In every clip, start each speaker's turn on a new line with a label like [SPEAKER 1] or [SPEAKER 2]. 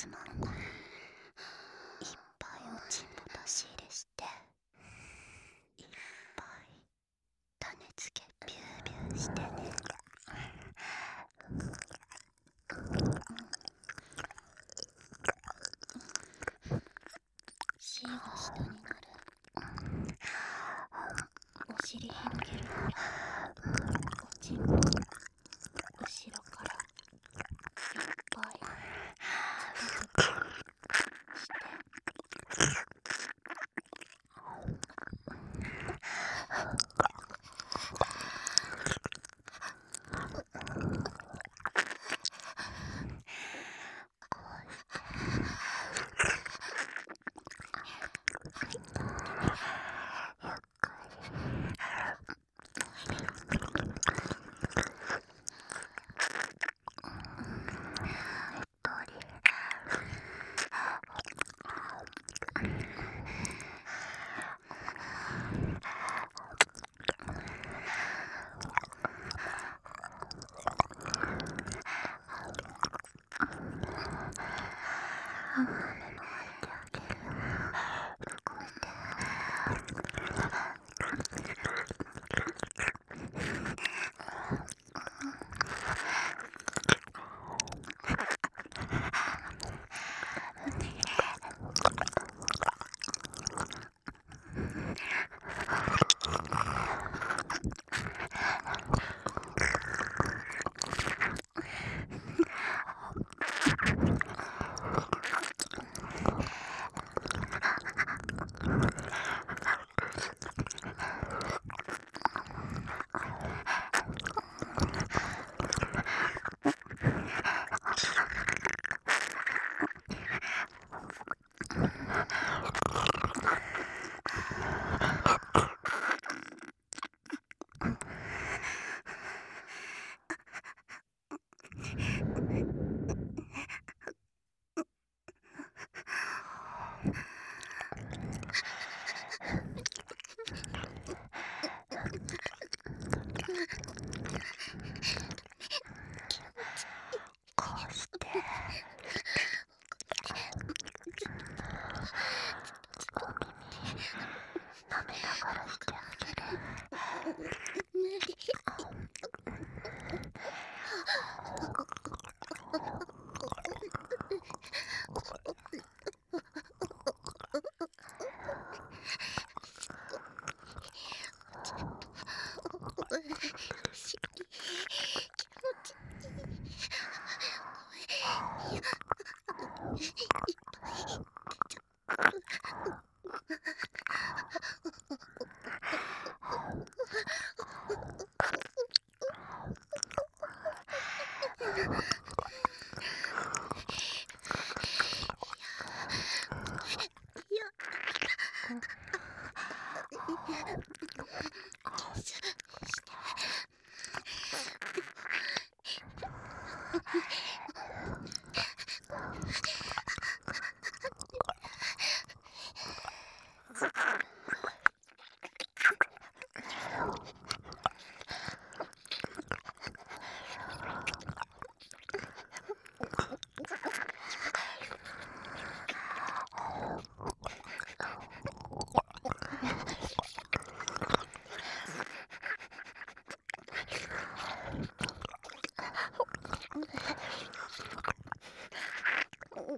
[SPEAKER 1] つまんな舐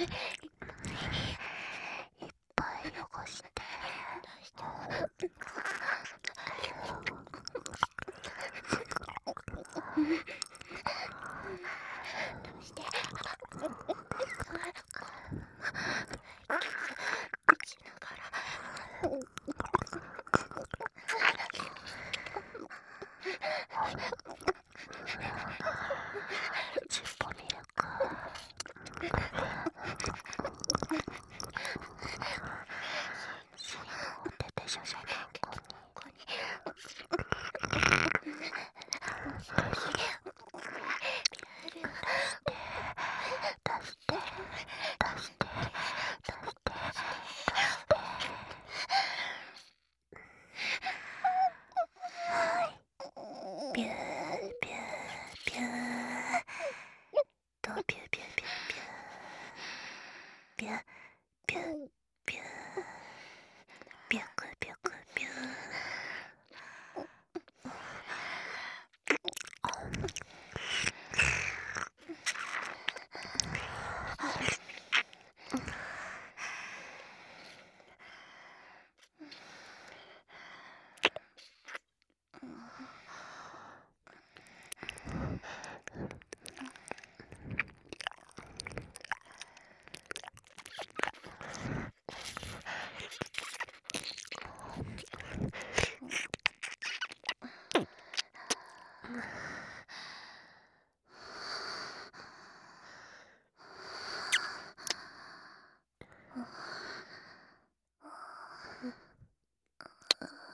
[SPEAKER 1] あ!ビュー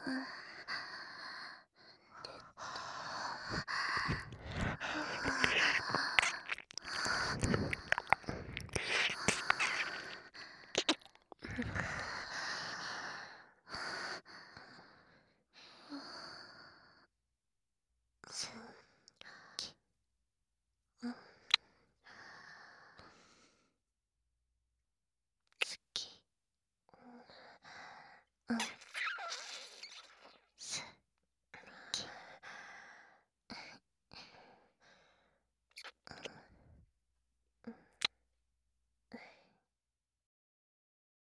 [SPEAKER 1] うん。